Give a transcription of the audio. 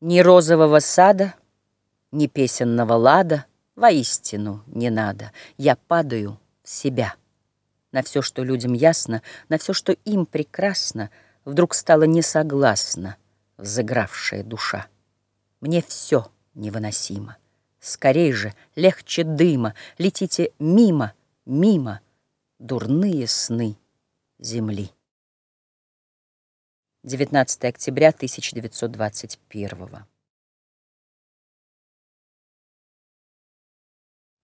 Ни розового сада, ни песенного лада Воистину не надо. Я падаю в себя. На все, что людям ясно, На все, что им прекрасно, Вдруг стала несогласна Взыгравшая душа. Мне все невыносимо. Скорей же, легче дыма, Летите мимо, мимо, Дурные сны земли. 19 октября 1921